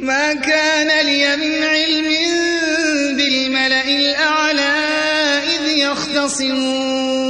ما كان لي من علم بالملأ الأعلى إذ يختصمون.